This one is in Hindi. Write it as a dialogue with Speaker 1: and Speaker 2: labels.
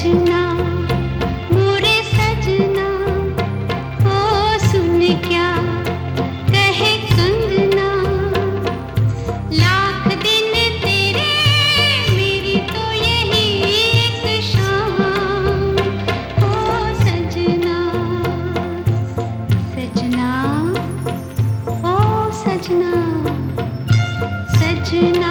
Speaker 1: सजना, मोरे सजना। ओ, सुन क्या कहे लाख दिन तेरे, मेरी तो यही शाम। सजना सजना सजना सजना।